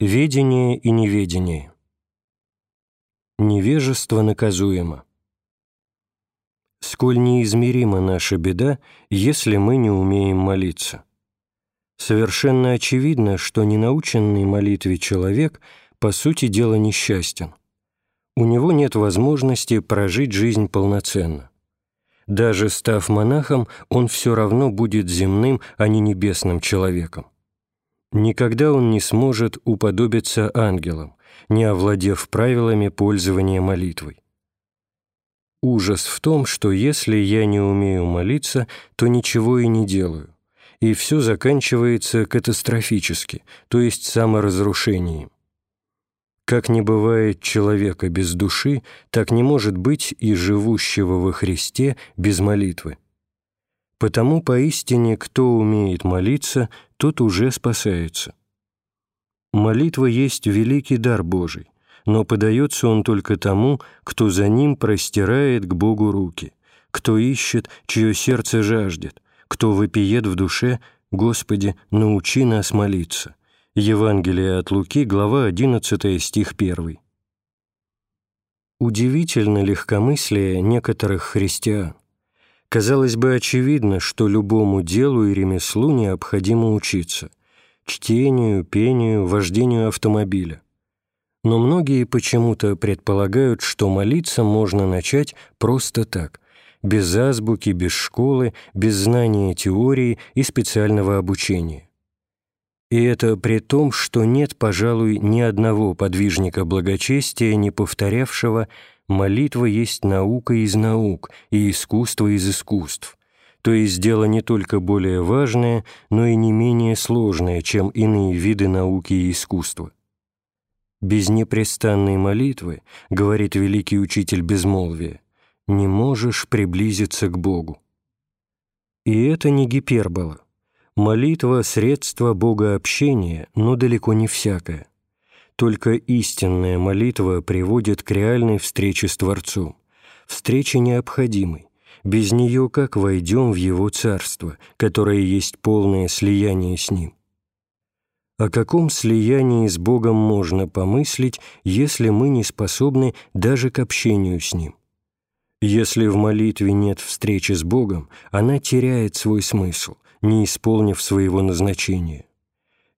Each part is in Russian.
Ведение и неведение. Невежество наказуемо. Сколь неизмерима наша беда, если мы не умеем молиться. Совершенно очевидно, что ненаученный молитве человек по сути дела несчастен. У него нет возможности прожить жизнь полноценно. Даже став монахом, он все равно будет земным, а не небесным человеком. Никогда он не сможет уподобиться ангелам, не овладев правилами пользования молитвой. Ужас в том, что если я не умею молиться, то ничего и не делаю, и все заканчивается катастрофически, то есть саморазрушением. Как не бывает человека без души, так не может быть и живущего во Христе без молитвы. Потому поистине, кто умеет молиться, тот уже спасается. Молитва есть великий дар Божий, но подается он только тому, кто за ним простирает к Богу руки, кто ищет, чье сердце жаждет, кто вопиет в душе «Господи, научи нас молиться». Евангелие от Луки, глава 11, стих 1. Удивительно легкомыслие некоторых христиан. Казалось бы, очевидно, что любому делу и ремеслу необходимо учиться – чтению, пению, вождению автомобиля. Но многие почему-то предполагают, что молиться можно начать просто так, без азбуки, без школы, без знания теории и специального обучения. И это при том, что нет, пожалуй, ни одного подвижника благочестия, не повторявшего – молитва есть наука из наук и искусство из искусств, то есть дело не только более важное, но и не менее сложное, чем иные виды науки и искусства. «Без непрестанной молитвы, — говорит великий учитель безмолвия, — не можешь приблизиться к Богу». И это не гипербола. Молитва — средство богообщения, но далеко не всякое. Только истинная молитва приводит к реальной встрече с Творцом. Встрече необходимой. Без нее как войдем в Его Царство, которое есть полное слияние с Ним? О каком слиянии с Богом можно помыслить, если мы не способны даже к общению с Ним? Если в молитве нет встречи с Богом, она теряет свой смысл, не исполнив своего назначения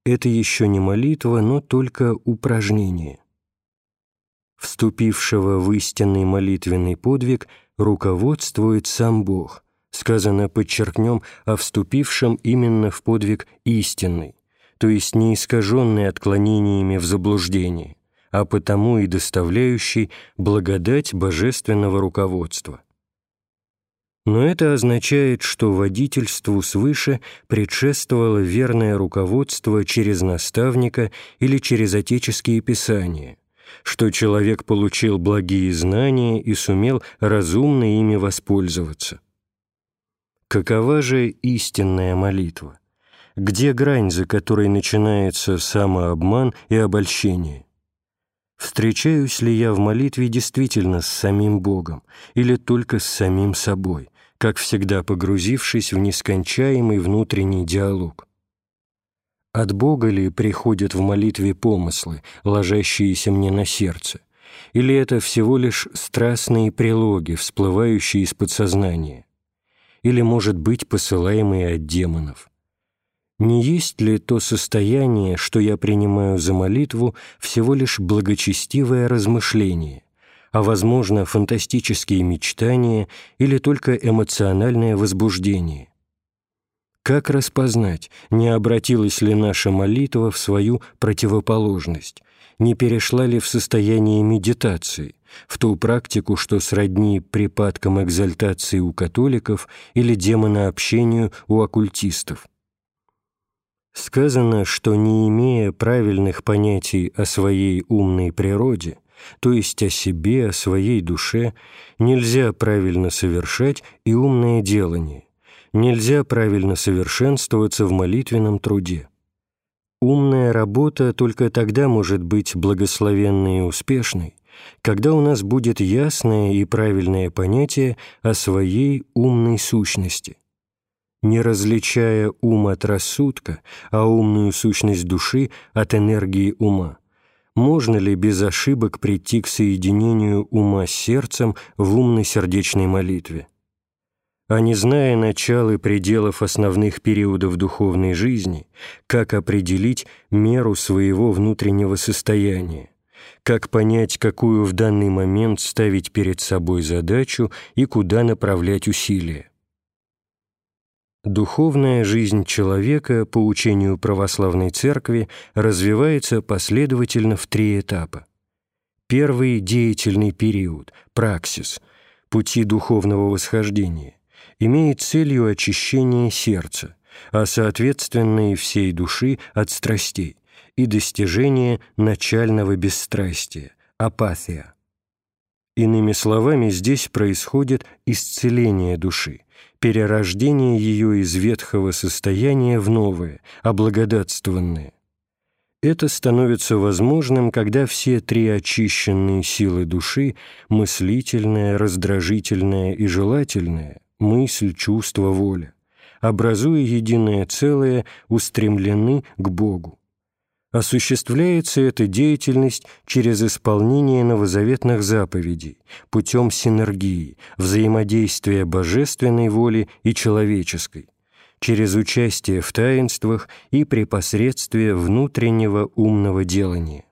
это еще не молитва, но только упражнение. Вступившего в истинный молитвенный подвиг руководствует сам Бог. Сказано, подчеркнем, о вступившем именно в подвиг истинный, то есть не искаженный отклонениями в заблуждение, а потому и доставляющий благодать божественного руководства. Но это означает, что водительству свыше предшествовало верное руководство через наставника или через отеческие писания, что человек получил благие знания и сумел разумно ими воспользоваться. Какова же истинная молитва? Где грань, за которой начинается самообман и обольщение? Встречаюсь ли я в молитве действительно с самим Богом или только с самим собой, как всегда погрузившись в нескончаемый внутренний диалог? От Бога ли приходят в молитве помыслы, ложащиеся мне на сердце, или это всего лишь страстные прилоги, всплывающие из подсознания, или, может быть, посылаемые от демонов? Не есть ли то состояние, что я принимаю за молитву, всего лишь благочестивое размышление, а, возможно, фантастические мечтания или только эмоциональное возбуждение? Как распознать, не обратилась ли наша молитва в свою противоположность, не перешла ли в состояние медитации, в ту практику, что сродни припадкам экзальтации у католиков или демонообщению у оккультистов? Сказано, что не имея правильных понятий о своей умной природе, то есть о себе, о своей душе, нельзя правильно совершать и умное делание, нельзя правильно совершенствоваться в молитвенном труде. Умная работа только тогда может быть благословенной и успешной, когда у нас будет ясное и правильное понятие о своей умной сущности. не различая ум от рассудка, а умную сущность души от энергии ума, можно ли без ошибок прийти к соединению ума с сердцем в умной сердечной молитве? А не зная начала и пределов основных периодов духовной жизни, как определить меру своего внутреннего состояния? Как понять, какую в данный момент ставить перед собой задачу и куда направлять усилия? Духовная жизнь человека, по учению православной церкви, развивается последовательно в три этапа. Первый – деятельный период, праксис, пути духовного восхождения, имеет целью очищение сердца, а соответственно и всей души от страстей и достижение начального бесстрастия, апатия. Иными словами, здесь происходит исцеление души – перерождение ее из ветхого состояния в новое, облагодатствованное. Это становится возможным, когда все три очищенные силы души – мыслительная, раздражительная и желательная, мысль, чувство, воля – образуя единое целое, устремлены к Богу. Осуществляется эта деятельность через исполнение новозаветных заповедей, путем синергии, взаимодействия божественной воли и человеческой, через участие в таинствах и при посредстве внутреннего умного делания.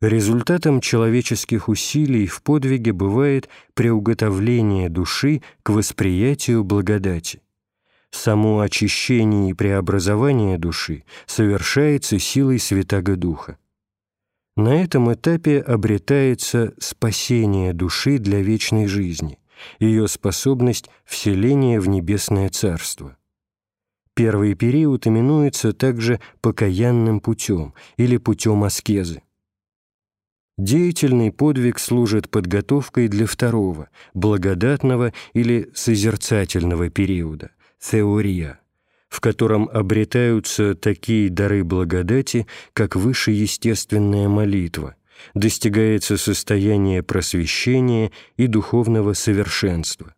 Результатом человеческих усилий в подвиге бывает приуготовление души к восприятию благодати само очищение и преобразование души совершается силой Святаго Духа. На этом этапе обретается спасение души для вечной жизни, ее способность вселения в небесное царство. Первый период именуется также покаянным путем или путем аскезы. Деятельный подвиг служит подготовкой для второго, благодатного или созерцательного периода – теория, в котором обретаются такие дары благодати, как высшеестественная молитва, достигается состояние просвещения и духовного совершенства.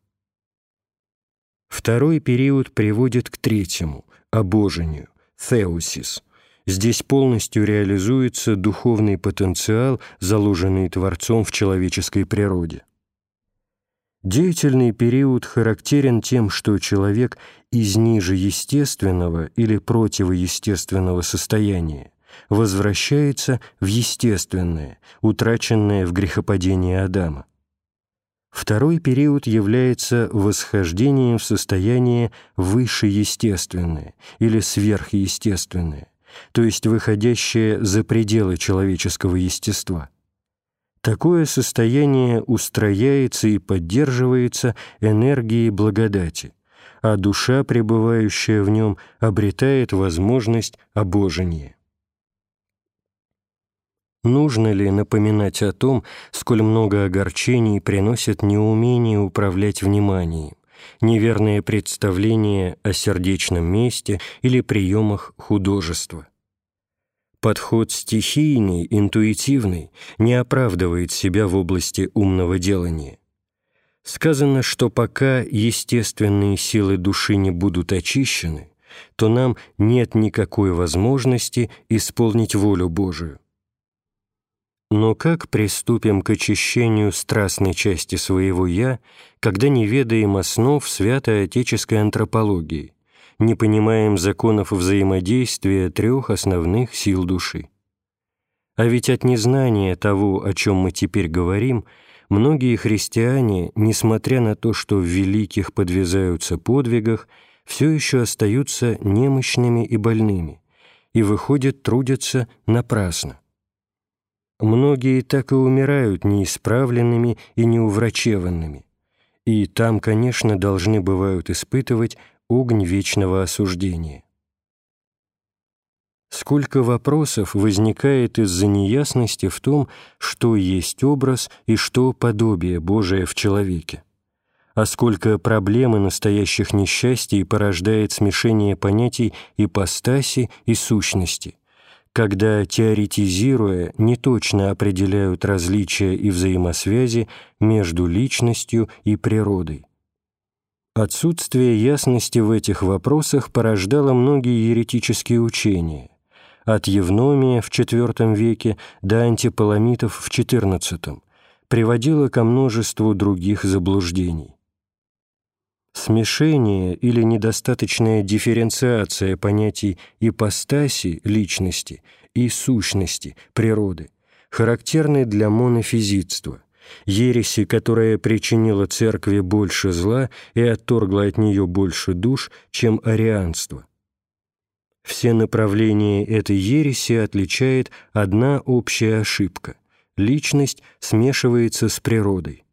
Второй период приводит к третьему – обожению, теосис. Здесь полностью реализуется духовный потенциал, заложенный Творцом в человеческой природе. Деятельный период характерен тем, что человек из ниже естественного или противоестественного состояния возвращается в естественное, утраченное в грехопадении Адама. Второй период является восхождением в состояние высшеестественное или сверхъестественное, то есть выходящее за пределы человеческого естества – Такое состояние устрояется и поддерживается энергией благодати, а душа, пребывающая в нем, обретает возможность обожения. Нужно ли напоминать о том, сколь много огорчений приносит неумение управлять вниманием, неверное представление о сердечном месте или приемах художества? Подход стихийный, интуитивный, не оправдывает себя в области умного делания. Сказано, что пока естественные силы души не будут очищены, то нам нет никакой возможности исполнить волю Божию. Но как приступим к очищению страстной части своего «я», когда не ведаем основ святой отеческой антропологии, не понимаем законов взаимодействия трех основных сил души. А ведь от незнания того, о чем мы теперь говорим, многие христиане, несмотря на то, что в великих подвязаются подвигах, все еще остаются немощными и больными, и, выходят трудятся напрасно. Многие так и умирают неисправленными и неуврачеванными, и там, конечно, должны бывают испытывать огонь вечного осуждения. Сколько вопросов возникает из-за неясности в том, что есть образ и что подобие Божие в человеке. А сколько проблем и настоящих несчастий порождает смешение понятий ипостаси и сущности, когда, теоретизируя, неточно определяют различия и взаимосвязи между личностью и природой. Отсутствие ясности в этих вопросах порождало многие еретические учения, от Евномия в IV веке до антипаламитов в XIV, приводило ко множеству других заблуждений. Смешение или недостаточная дифференциация понятий ипостаси, личности и сущности, природы характерны для монофизитства, ереси, которая причинила церкви больше зла и отторгла от нее больше душ, чем арианство. Все направления этой ереси отличает одна общая ошибка – личность смешивается с природой.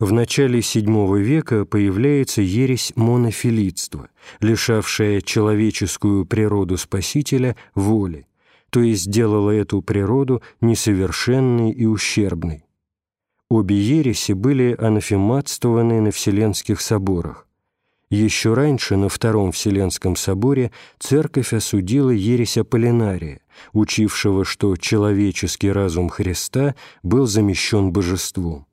В начале VII века появляется ересь монофилитства, лишавшая человеческую природу Спасителя воли, то есть сделала эту природу несовершенной и ущербной. Обе ереси были анафематствованы на Вселенских соборах. Еще раньше, на Втором Вселенском соборе, Церковь осудила ересь Аполлинария, учившего, что человеческий разум Христа был замещен божеством.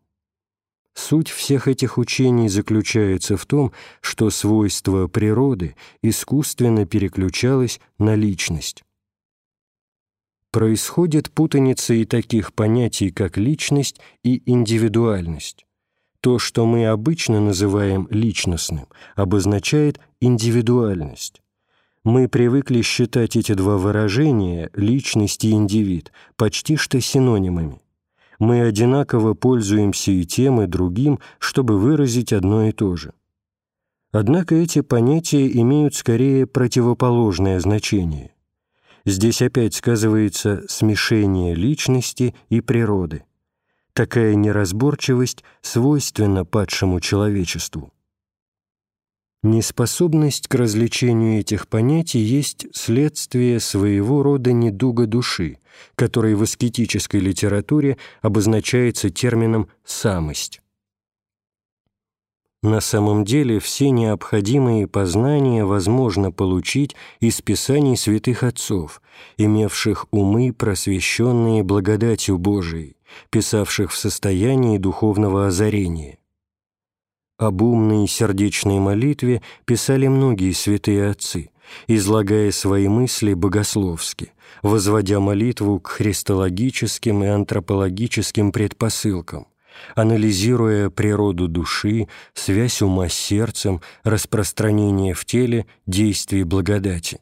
Суть всех этих учений заключается в том, что свойство природы искусственно переключалось на личность происходит путаница и таких понятий, как личность и индивидуальность. То, что мы обычно называем личностным, обозначает индивидуальность. Мы привыкли считать эти два выражения, личность и индивид, почти что синонимами. Мы одинаково пользуемся и тем, и другим, чтобы выразить одно и то же. Однако эти понятия имеют скорее противоположное значение. Здесь опять сказывается смешение личности и природы. Такая неразборчивость свойственна падшему человечеству. Неспособность к развлечению этих понятий есть следствие своего рода недуга души, который в аскетической литературе обозначается термином «самость». На самом деле все необходимые познания возможно получить из писаний святых отцов, имевших умы, просвещенные благодатью Божией, писавших в состоянии духовного озарения. Об умной и сердечной молитве писали многие святые отцы, излагая свои мысли богословски, возводя молитву к христологическим и антропологическим предпосылкам, анализируя природу души, связь ума с сердцем, распространение в теле действий благодати.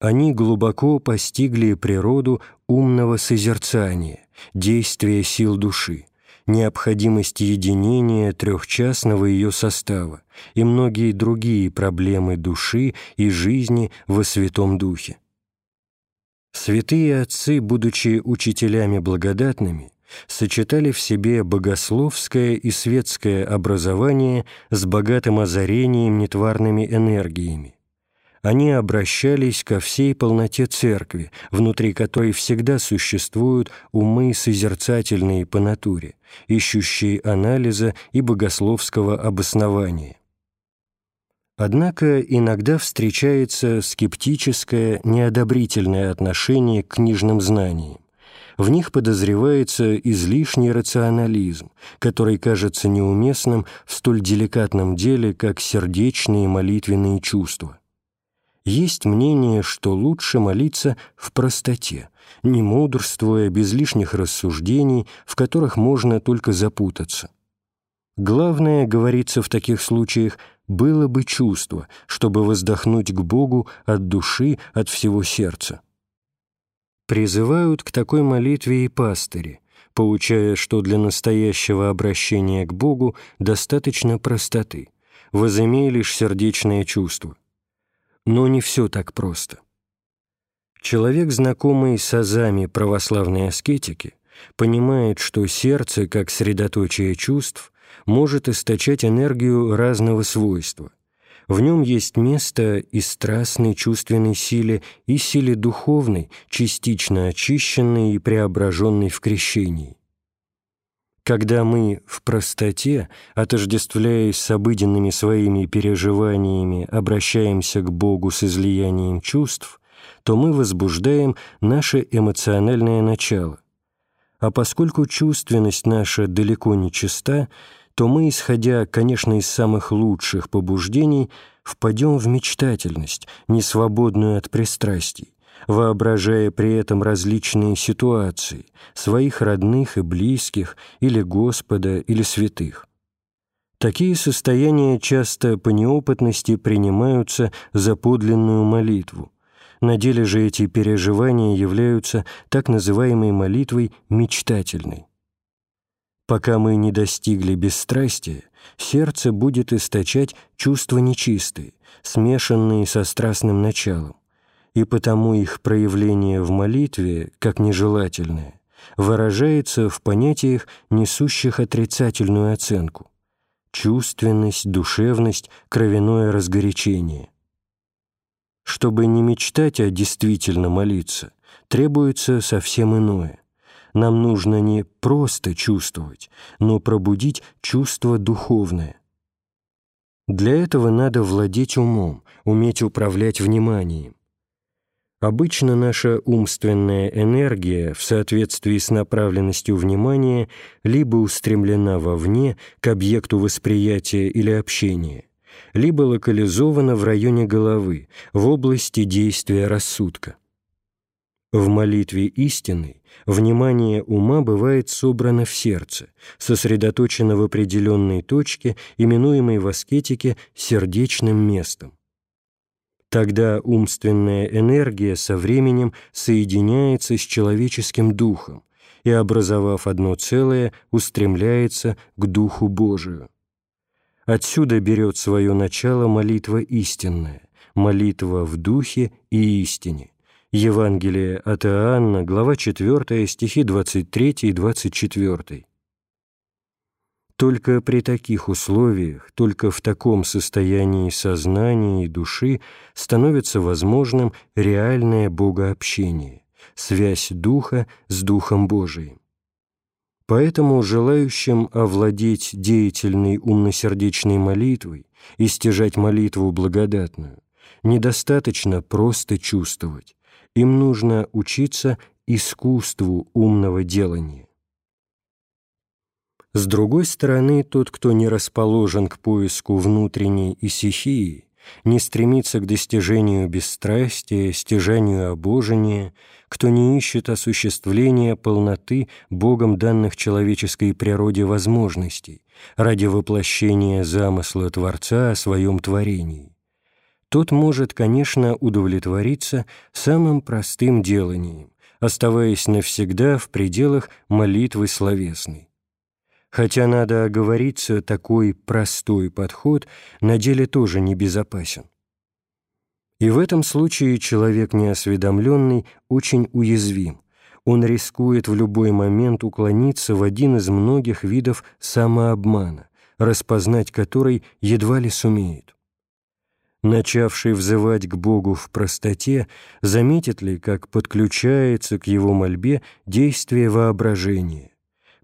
Они глубоко постигли природу умного созерцания, действия сил души, необходимость единения трехчастного ее состава и многие другие проблемы души и жизни во Святом Духе. Святые отцы, будучи учителями благодатными, сочетали в себе богословское и светское образование с богатым озарением нетварными энергиями. Они обращались ко всей полноте Церкви, внутри которой всегда существуют умы созерцательные по натуре, ищущие анализа и богословского обоснования. Однако иногда встречается скептическое, неодобрительное отношение к книжным знаниям в них подозревается излишний рационализм, который кажется неуместным в столь деликатном деле, как сердечные молитвенные чувства. Есть мнение, что лучше молиться в простоте, не мудрствуя, без лишних рассуждений, в которых можно только запутаться. Главное, говорится в таких случаях, было бы чувство, чтобы воздохнуть к Богу от души, от всего сердца. Призывают к такой молитве и пастыри, поучая, что для настоящего обращения к Богу достаточно простоты, возымей лишь сердечное чувство. Но не все так просто. Человек, знакомый с азами православной аскетики, понимает, что сердце, как средоточие чувств, может источать энергию разного свойства, в нем есть место и страстной чувственной силе, и силе духовной, частично очищенной и преображенной в крещении. Когда мы в простоте, отождествляясь с обыденными своими переживаниями, обращаемся к Богу с излиянием чувств, то мы возбуждаем наше эмоциональное начало. А поскольку чувственность наша далеко не чиста, то мы, исходя, конечно, из самых лучших побуждений, впадем в мечтательность, несвободную от пристрастий, воображая при этом различные ситуации, своих родных и близких, или Господа, или святых. Такие состояния часто по неопытности принимаются за подлинную молитву. На деле же эти переживания являются так называемой молитвой мечтательной. Пока мы не достигли бесстрастия, сердце будет источать чувства нечистые, смешанные со страстным началом, и потому их проявление в молитве, как нежелательное, выражается в понятиях, несущих отрицательную оценку – чувственность, душевность, кровяное разгорячение. Чтобы не мечтать, а действительно молиться, требуется совсем иное. Нам нужно не просто чувствовать, но пробудить чувство духовное. Для этого надо владеть умом, уметь управлять вниманием, Обычно наша умственная энергия в соответствии с направленностью внимания либо устремлена вовне, к объекту восприятия или общения, либо локализована в районе головы, в области действия рассудка. В молитве истины внимание ума бывает собрано в сердце, сосредоточено в определенной точке, именуемой в аскетике сердечным местом. Тогда умственная энергия со временем соединяется с человеческим духом и, образовав одно целое, устремляется к Духу Божию. Отсюда берет свое начало молитва истинная, молитва в духе и истине. Евангелие от Иоанна, глава 4, стихи 23 и 24. Только при таких условиях, только в таком состоянии сознания и души становится возможным реальное богообщение, связь Духа с Духом Божиим. Поэтому желающим овладеть деятельной умносердечной молитвой и стяжать молитву благодатную, недостаточно просто чувствовать, им нужно учиться искусству умного делания. С другой стороны, тот, кто не расположен к поиску внутренней исихии, не стремится к достижению бесстрастия, стяжанию обожения, кто не ищет осуществления полноты Богом данных человеческой природе возможностей ради воплощения замысла Творца о своем творении, тот может, конечно, удовлетвориться самым простым деланием, оставаясь навсегда в пределах молитвы словесной Хотя надо оговориться, такой простой подход на деле тоже небезопасен. И в этом случае человек неосведомленный очень уязвим. Он рискует в любой момент уклониться в один из многих видов самообмана, распознать который едва ли сумеет. Начавший взывать к Богу в простоте, заметит ли, как подключается к его мольбе действие воображения,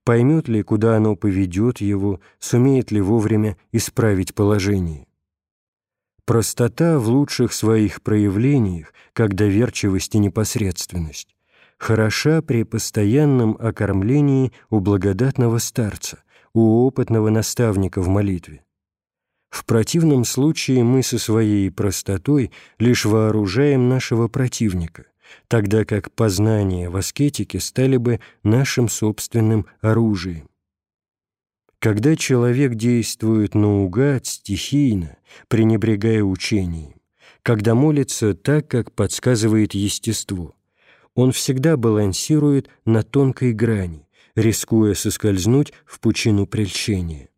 поймет ли, куда оно поведет его, сумеет ли вовремя исправить положение. Простота в лучших своих проявлениях, как доверчивость и непосредственность, хороша при постоянном окормлении у благодатного старца, у опытного наставника в молитве. В противном случае мы со своей простотой лишь вооружаем нашего противника, тогда как познания в аскетике стали бы нашим собственным оружием. Когда человек действует наугад, стихийно, пренебрегая учением, когда молится так, как подсказывает естество, он всегда балансирует на тонкой грани, рискуя соскользнуть в пучину прельщения.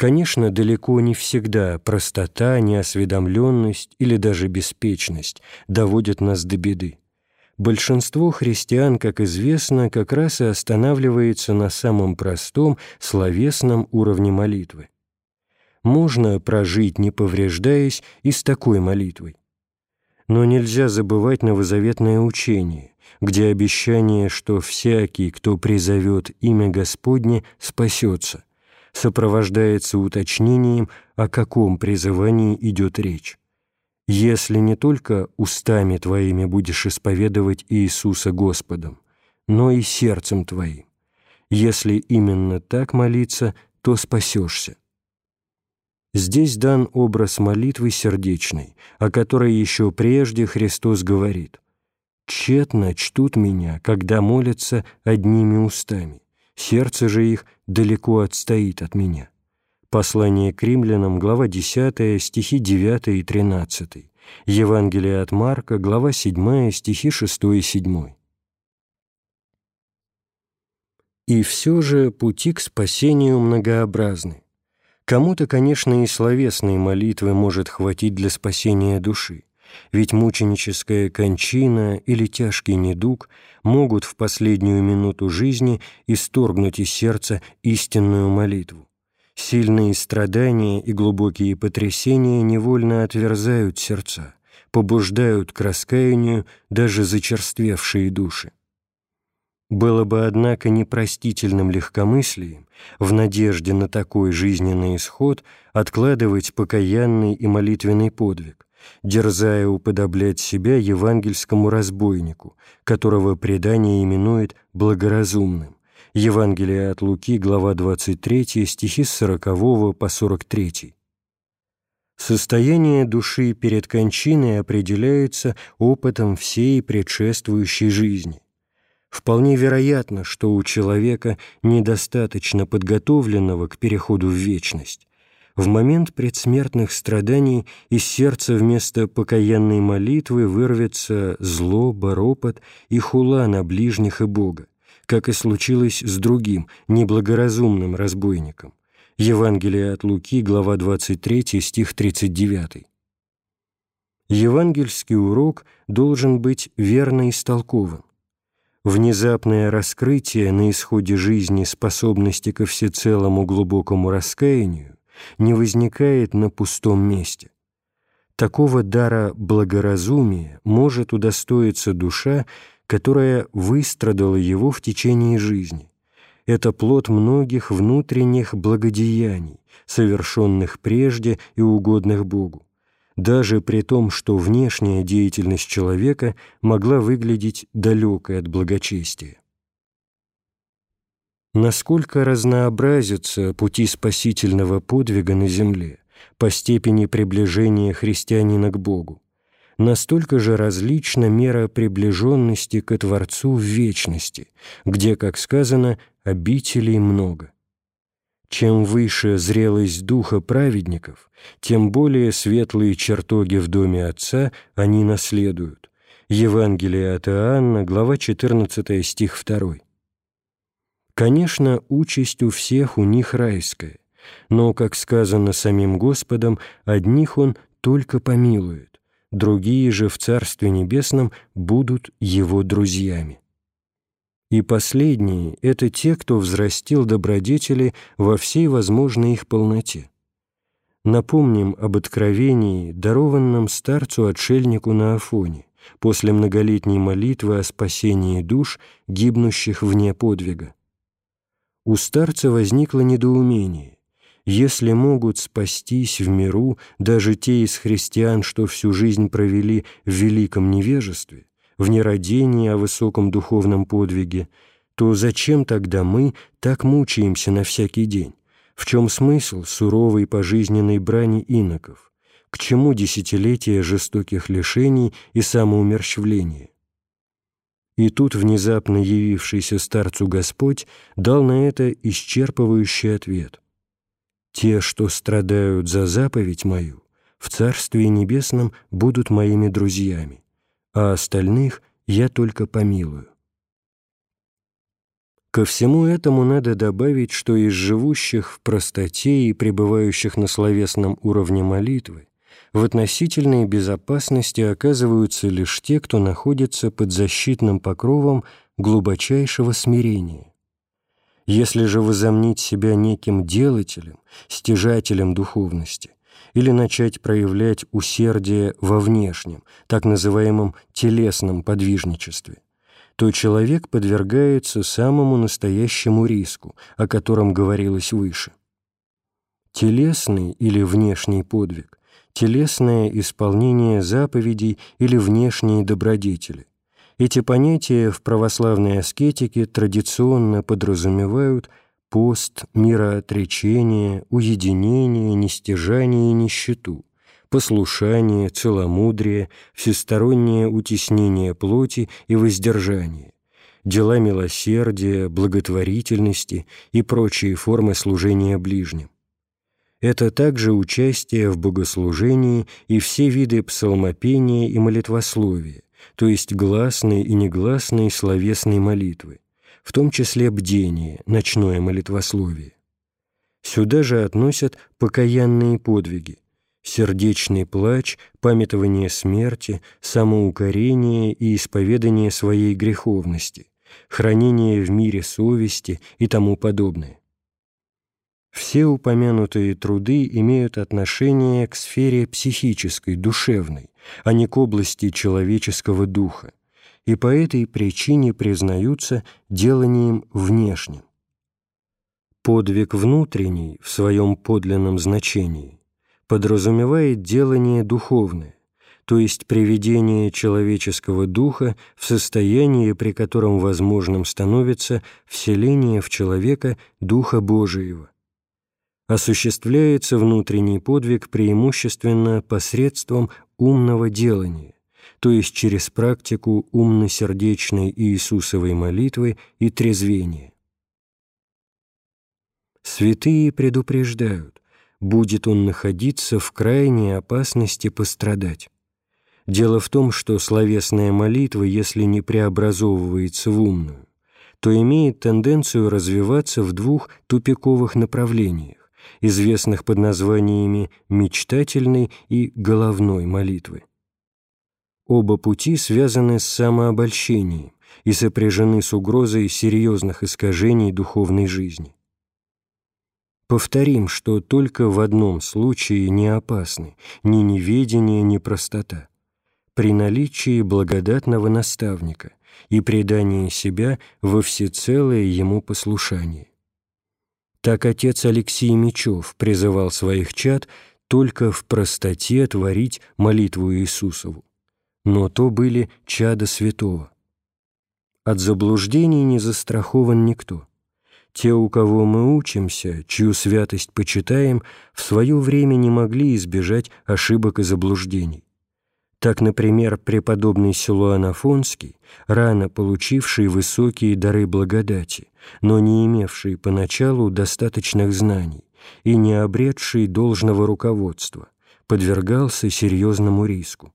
Конечно, далеко не всегда простота, неосведомленность или даже беспечность доводят нас до беды. Большинство христиан, как известно, как раз и останавливается на самом простом, словесном уровне молитвы. Можно прожить, не повреждаясь, и с такой молитвой. Но нельзя забывать новозаветное учение, где обещание, что всякий, кто призовет имя Господне, спасется, сопровождается уточнением, о каком призывании идет речь. «Если не только устами твоими будешь исповедовать Иисуса Господом, но и сердцем твоим. Если именно так молиться, то спасешься. Здесь дан образ молитвы сердечной, о которой еще прежде Христос говорит «Тщетно чтут меня, когда молятся одними устами, сердце же их далеко отстоит от меня». Послание к римлянам, глава 10, стихи 9 и 13. Евангелие от Марка, глава 7, стихи 6 и 7. И все же пути к спасению многообразны. Кому-то, конечно, и словесной молитвы может хватить для спасения души, ведь мученическая кончина или тяжкий недуг могут в последнюю минуту жизни исторгнуть из сердца истинную молитву. Сильные страдания и глубокие потрясения невольно отверзают сердца, побуждают к раскаянию даже зачерствевшие души. Было бы, однако, непростительным легкомыслием в надежде на такой жизненный исход откладывать покаянный и молитвенный подвиг, дерзая уподоблять себя евангельскому разбойнику, которого предание именует благоразумным. Евангелие от Луки, глава 23, стихи с 40 по 43. Состояние души перед кончиной определяется опытом всей предшествующей жизни. Вполне вероятно, что у человека, недостаточно подготовленного к переходу в вечность, в момент предсмертных страданий из сердца вместо покаянной молитвы вырвется злоба, ропот и хула на ближних и Бога как и случилось с другим, неблагоразумным разбойником. Евангелие от Луки, глава 23, стих 39. Евангельский урок должен быть верно истолкован. Внезапное раскрытие на исходе жизни способности ко всецелому глубокому раскаянию не возникает на пустом месте. Такого дара благоразумия может удостоиться душа, которая выстрадала его в течение жизни. Это плод многих внутренних благодеяний, совершенных прежде и угодных Богу, даже при том, что внешняя деятельность человека могла выглядеть далекой от благочестия. Насколько разнообразятся пути спасительного подвига на земле по степени приближения христианина к Богу, настолько же различна мера приближенности к Творцу в вечности, где, как сказано, обителей много. Чем выше зрелость духа праведников, тем более светлые чертоги в доме Отца они наследуют. Евангелие от Иоанна, глава 14, стих 2. Конечно, участь у всех у них райская, но, как сказано самим Господом, одних Он только помилует другие же в Царстве Небесном будут его друзьями. И последние — это те, кто взрастил добродетели во всей возможной их полноте. Напомним об откровении, дарованном старцу-отшельнику на Афоне, после многолетней молитвы о спасении душ, гибнущих вне подвига. У старца возникло недоумение если могут спастись в миру даже те из христиан, что всю жизнь провели в великом невежестве, в нерадении о высоком духовном подвиге, то зачем тогда мы так мучаемся на всякий день? В чем смысл суровой пожизненной брани иноков? К чему десятилетия жестоких лишений и самоумерщвления? И тут внезапно явившийся старцу Господь дал на это исчерпывающий ответ – те, что страдают за заповедь мою, в Царстве Небесном будут моими друзьями, а остальных я только помилую. Ко всему этому надо добавить, что из живущих в простоте и пребывающих на словесном уровне молитвы в относительной безопасности оказываются лишь те, кто находится под защитным покровом глубочайшего смирения, если же возомнить себя неким делателем, стяжателем духовности, или начать проявлять усердие во внешнем, так называемом телесном подвижничестве, то человек подвергается самому настоящему риску, о котором говорилось выше. Телесный или внешний подвиг, телесное исполнение заповедей или внешние добродетели, эти понятия в православной аскетике традиционно подразумевают пост, мироотречение, уединение, нестяжание и нищету, послушание, целомудрие, всестороннее утеснение плоти и воздержание, дела милосердия, благотворительности и прочие формы служения ближним. Это также участие в богослужении и все виды псалмопения и молитвословия, то есть гласные и негласные словесные молитвы, в том числе бдение, ночное молитвословие. Сюда же относят покаянные подвиги, сердечный плач, памятование смерти, самоукорение и исповедание своей греховности, хранение в мире совести и тому подобное. Все упомянутые труды имеют отношение к сфере психической, душевной, а не к области человеческого духа, и по этой причине признаются деланием внешним. Подвиг внутренний в своем подлинном значении подразумевает делание духовное, то есть приведение человеческого духа в состояние, при котором возможным становится вселение в человека Духа Божиего. Осуществляется внутренний подвиг преимущественно посредством умного делания, то есть через практику умно-сердечной Иисусовой молитвы и трезвения. Святые предупреждают, будет он находиться в крайней опасности пострадать. Дело в том, что словесная молитва, если не преобразовывается в умную, то имеет тенденцию развиваться в двух тупиковых направлениях, известных под названиями мечтательной и головной молитвы. Оба пути связаны с самообольщением и сопряжены с угрозой серьезных искажений духовной жизни. Повторим, что только в одном случае не опасны ни неведение, ни простота. При наличии благодатного наставника и предании себя во всецелое ему послушание. Так отец Алексей Мечев призывал своих чад только в простоте творить молитву Иисусову. Но то были чада святого. От заблуждений не застрахован никто. Те, у кого мы учимся, чью святость почитаем, в свое время не могли избежать ошибок и заблуждений. Так, например, преподобный Силуан Афонский, рано получивший высокие дары благодати, но не имевший поначалу достаточных знаний и не обретший должного руководства, подвергался серьезному риску.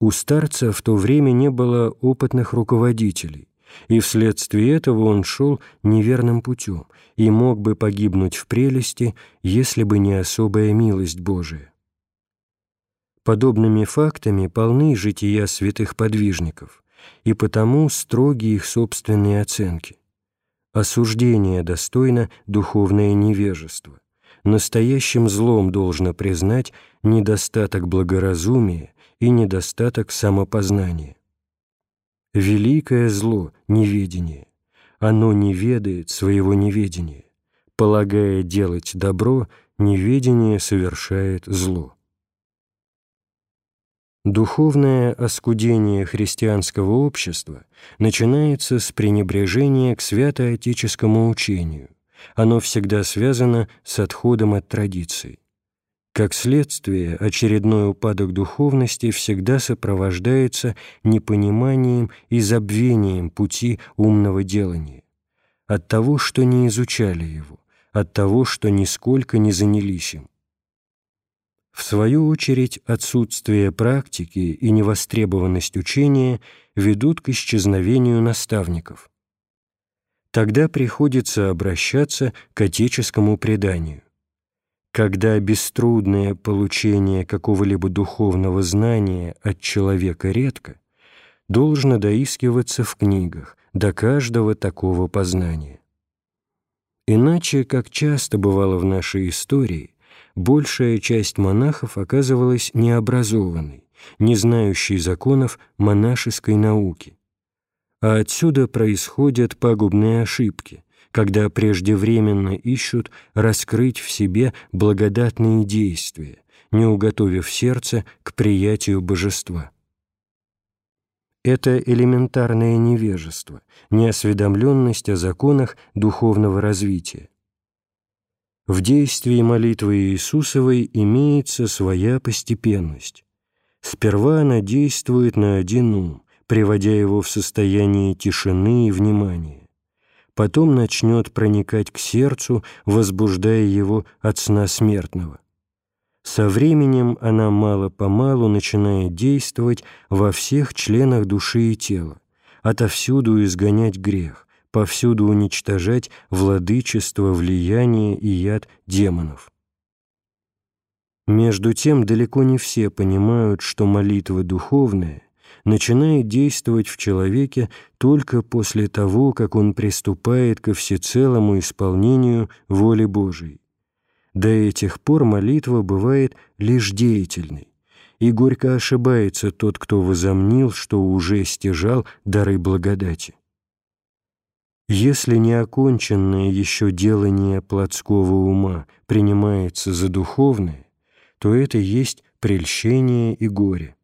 У старца в то время не было опытных руководителей, и вследствие этого он шел неверным путем и мог бы погибнуть в прелести, если бы не особая милость Божия. Подобными фактами полны жития святых подвижников, и потому строги их собственные оценки. Осуждение достойно духовное невежество. Настоящим злом должно признать недостаток благоразумия и недостаток самопознания. Великое зло — неведение. Оно не ведает своего неведения. Полагая делать добро, неведение совершает зло. Духовное оскудение христианского общества начинается с пренебрежения к святоотеческому учению. Оно всегда связано с отходом от традиций. Как следствие, очередной упадок духовности всегда сопровождается непониманием и забвением пути умного делания. От того, что не изучали его, от того, что нисколько не занялись им. В свою очередь, отсутствие практики и невостребованность учения ведут к исчезновению наставников. Тогда приходится обращаться к отеческому преданию когда беструдное получение какого-либо духовного знания от человека редко, должно доискиваться в книгах до каждого такого познания. Иначе, как часто бывало в нашей истории, большая часть монахов оказывалась необразованной, не знающей законов монашеской науки. А отсюда происходят пагубные ошибки, когда преждевременно ищут раскрыть в себе благодатные действия, не уготовив сердце к приятию божества. это элементарное невежество, неосведомленность о законах духовного развития. В действии молитвы Иисусовой имеется своя постепенность. Сперва она действует на один ум, приводя его в состояние тишины и внимания. Потом начнет проникать к сердцу, возбуждая его от сна смертного. Со временем она мало-помалу начинает действовать во всех членах души и тела, отовсюду изгонять грех, повсюду уничтожать владычество, влияние и яд демонов. Между тем, далеко не все понимают, что молитва духовная начинает действовать в человеке только после того, как он приступает ко всецелому исполнению воли Божией. До этих пор молитва бывает лишь деятельной, и горько ошибается тот, кто возомнил, что уже стяжал дары благодати. Если неоконченное еще делание плотского ума принимается за духовное, то это есть прельщение и горе.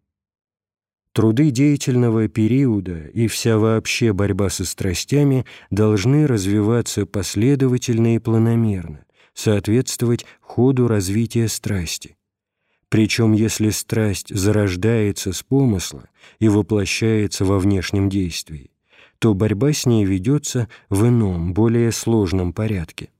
Труды деятельного периода и вся вообще борьба со страстями должны развиваться последовательно и планомерно, соответствовать ходу развития страсти. Причем, если страсть зарождается с помысла и воплощается во внешнем действии, то борьба с ней ведется в ином, более сложном порядке.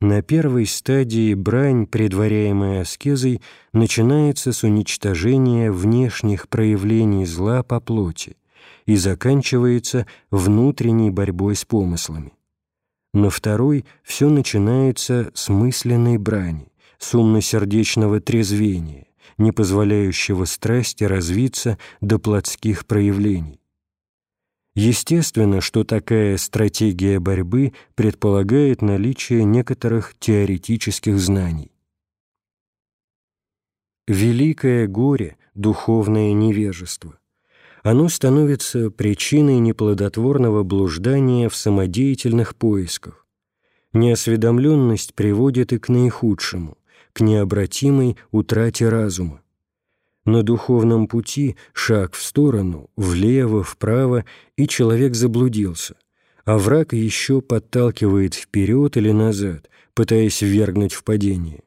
На первой стадии брань, предваряемая аскезой, начинается с уничтожения внешних проявлений зла по плоти и заканчивается внутренней борьбой с помыслами. На второй все начинается с мысленной брани, с умно-сердечного трезвения, не позволяющего страсти развиться до плотских проявлений. Естественно, что такая стратегия борьбы предполагает наличие некоторых теоретических знаний. Великое горе – духовное невежество оно становится причиной неплодотворного блуждания в самодеятельных поисках. Неосведомленность приводит и к наихудшему, к необратимой утрате разума. На духовном пути шаг в сторону, влево, вправо, и человек заблудился, а враг еще подталкивает вперед или назад, пытаясь ввергнуть в падение.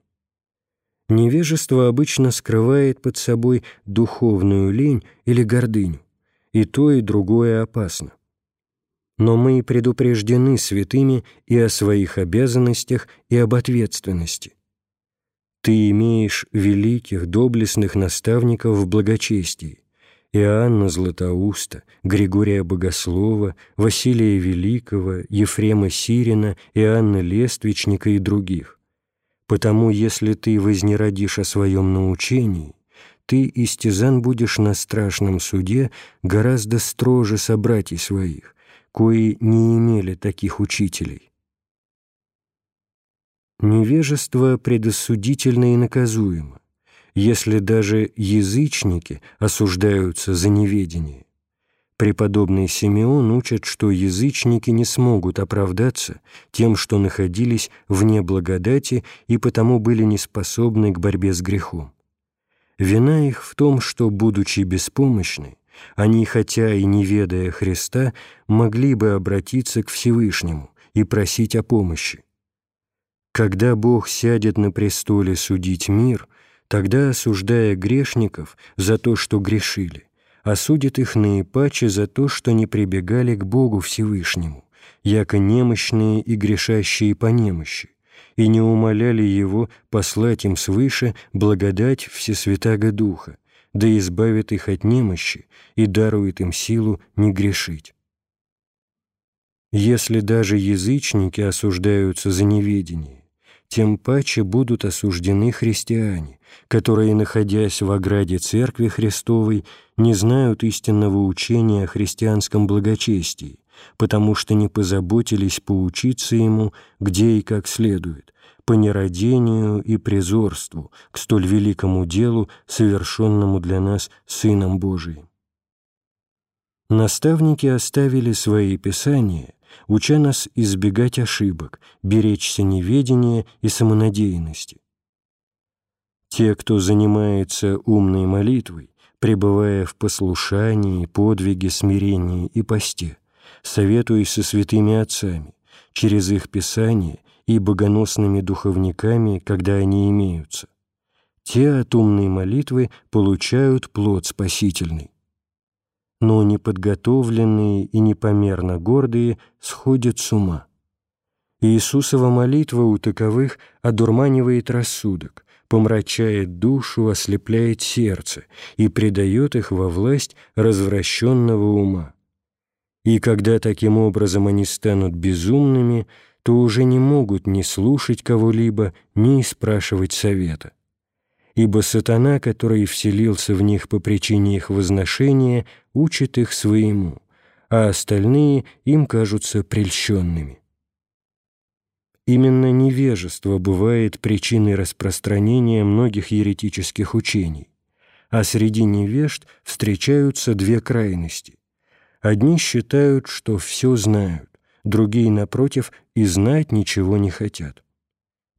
Невежество обычно скрывает под собой духовную лень или гордыню и то, и другое опасно. Но мы предупреждены святыми и о своих обязанностях, и об ответственности. Ты имеешь великих, доблестных наставников в благочестии, Иоанна Златоуста, Григория Богослова, Василия Великого, Ефрема Сирина, Иоанна Лествичника и других. Потому, если ты вознеродишь о своем научении, ты, истязан, будешь на страшном суде гораздо строже собратьей своих, кои не имели таких учителей. Невежество предосудительно и наказуемо, если даже язычники осуждаются за неведение. Преподобный Симеон учит, что язычники не смогут оправдаться тем, что находились вне благодати и потому были неспособны к борьбе с грехом. Вина их в том, что, будучи беспомощны, они, хотя и не ведая Христа, могли бы обратиться к Всевышнему и просить о помощи. Когда Бог сядет на престоле судить мир, тогда, осуждая грешников за то, что грешили, осудит их наипаче за то, что не прибегали к Богу Всевышнему, яко немощные и грешащие по немощи, и не умоляли Его послать им свыше благодать Всесвятаго Духа, да избавит их от немощи и дарует им силу не грешить. Если даже язычники осуждаются за неведение, тем паче будут осуждены христиане, которые, находясь в ограде Церкви Христовой, не знают истинного учения о христианском благочестии, потому что не позаботились поучиться ему, где и как следует, по нерадению и презорству к столь великому делу, совершенному для нас Сыном Божиим. Наставники оставили свои писания, уча нас избегать ошибок, беречься неведения и самонадеянности. Те, кто занимается умной молитвой, пребывая в послушании, подвиге, смирении и посте, советуясь со святыми отцами, через их Писание и богоносными духовниками, когда они имеются. Те от умной молитвы получают плод спасительный. Но неподготовленные и непомерно гордые сходят с ума. Иисусова молитва у таковых одурманивает рассудок, помрачает душу, ослепляет сердце и предает их во власть развращенного ума. И когда таким образом они станут безумными, то уже не могут ни слушать кого-либо, ни спрашивать совета. Ибо сатана, который вселился в них по причине их возношения, учит их своему, а остальные им кажутся прельщенными. Именно невежество бывает причиной распространения многих еретических учений, а среди невежд встречаются две крайности. Одни считают, что все знают, другие, напротив, и знать ничего не хотят.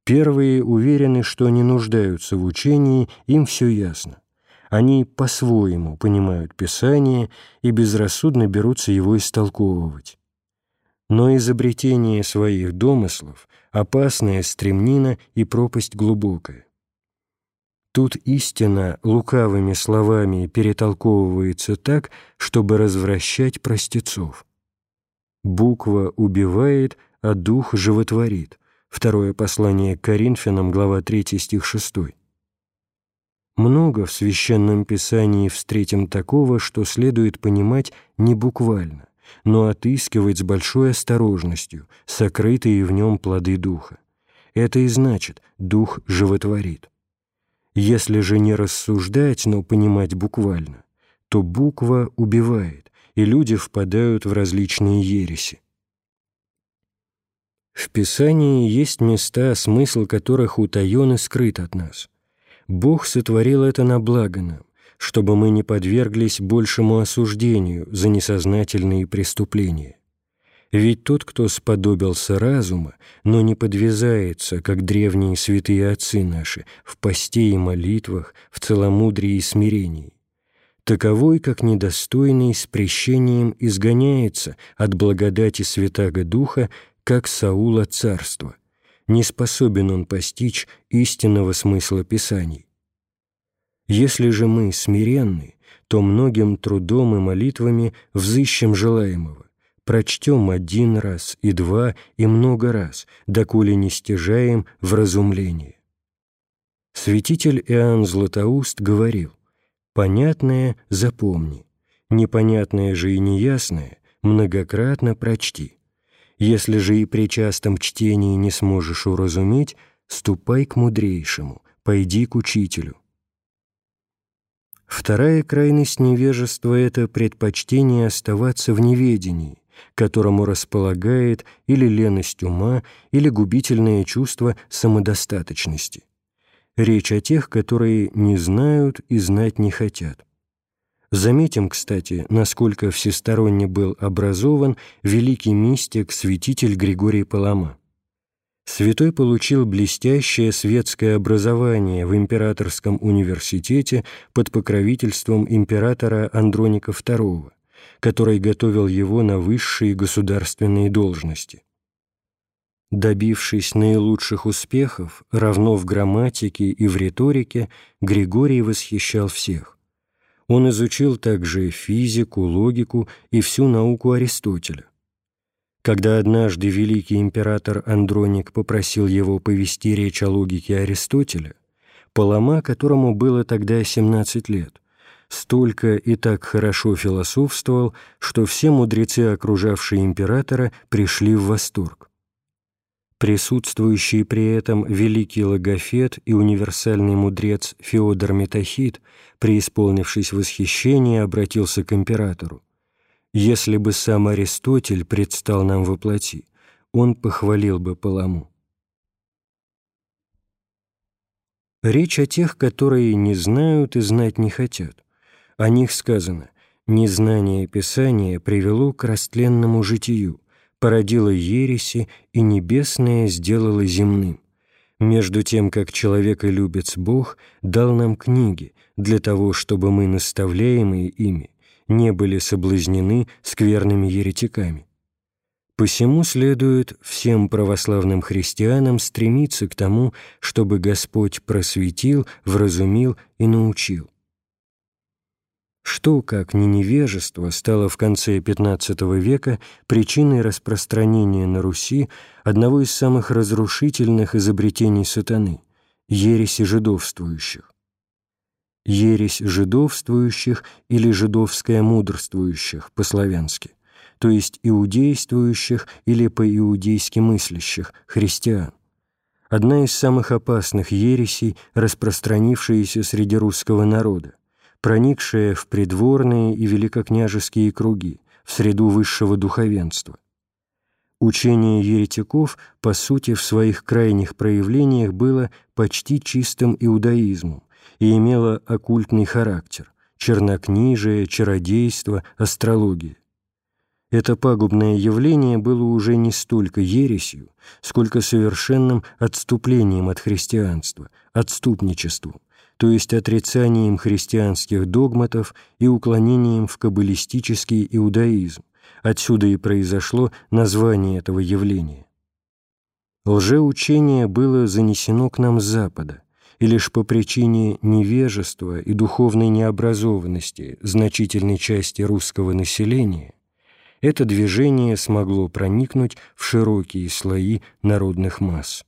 Первые уверены, что не нуждаются в учении, им все ясно. Они по-своему понимают Писание и безрассудно берутся его истолковывать. Но изобретение своих домыслов опасная стремнина и пропасть глубокая. Тут истина лукавыми словами перетолковывается так, чтобы развращать простецов. Буква убивает, а дух животворит. Второе послание к Коринфянам, глава 3, стих 6. Много в Священном Писании встретим такого, что следует понимать не буквально но отыскивать с большой осторожностью сокрытые в нем плоды Духа. Это и значит «Дух животворит». Если же не рассуждать, но понимать буквально, то буква убивает, и люди впадают в различные ереси. В Писании есть места, смысл которых утаен и скрыт от нас. Бог сотворил это на благо нам, чтобы мы не подверглись большему осуждению за несознательные преступления. Ведь тот, кто сподобился разума, но не подвязается, как древние святые отцы наши, в посте и молитвах, в целомудрии и смирении, таковой, как недостойный, с прещением изгоняется от благодати Святаго Духа, как Саула царства. Не способен он постичь истинного смысла Писаний. Если же мы смиренны, то многим трудом и молитвами взыщем желаемого, прочтем один раз и два и много раз, доколе не стяжаем в разумлении. Святитель Иоанн Златоуст говорил, «Понятное запомни, непонятное же и неясное многократно прочти. Если же и при частом чтении не сможешь уразуметь, ступай к мудрейшему, пойди к учителю». Вторая крайность невежества — это предпочтение оставаться в неведении, которому располагает или леность ума, или губительное чувство самодостаточности. Речь о тех, которые не знают и знать не хотят. Заметим, кстати, насколько всесторонне был образован великий мистик, святитель Григорий Палама. Святой получил блестящее светское образование в Императорском университете под покровительством императора Андроника II, который готовил его на высшие государственные должности. Добившись наилучших успехов, равно в грамматике и в риторике, Григорий восхищал всех. Он изучил также физику, логику и всю науку Аристотеля. Когда однажды великий император Андроник попросил его повести речь о логике Аристотеля, Палама, которому было тогда 17 лет, столько и так хорошо философствовал, что все мудрецы, окружавшие императора, пришли в восторг. Присутствующий при этом великий логофет и универсальный мудрец Феодор Метахит, преисполнившись восхищения, обратился к императору. Если бы сам Аристотель предстал нам во плоти, он похвалил бы Паламу. Речь о тех, которые не знают и знать не хотят. О них сказано «Незнание Писания привело к растленному житию, породило ереси и небесное сделало земным. Между тем, как человека любит Бог, дал нам книги для того, чтобы мы, наставляемые ими, не были соблазнены скверными еретиками. Посему следует всем православным христианам стремиться к тому, чтобы Господь просветил, вразумил и научил. Что, как не невежество, стало в конце XV века причиной распространения на Руси одного из самых разрушительных изобретений сатаны – ереси жидовствующих. Ересь жидовствующих или жидовское мудрствующих по-славянски, то есть иудействующих или по-иудейски мыслящих христиан. Одна из самых опасных ересей, распространившаяся среди русского народа проникшая в придворные и великокняжеские круги, в среду высшего духовенства. Учение еретиков, по сути, в своих крайних проявлениях было почти чистым иудаизмом и имело оккультный характер – чернокнижие, чародейство, астрология. Это пагубное явление было уже не столько ересью, сколько совершенным отступлением от христианства, отступничеством то есть отрицанием христианских догматов и уклонением в каббалистический иудаизм. Отсюда и произошло название этого явления. Лжеучение было занесено к нам с Запада, и лишь по причине невежества и духовной необразованности значительной части русского населения это движение смогло проникнуть в широкие слои народных масс.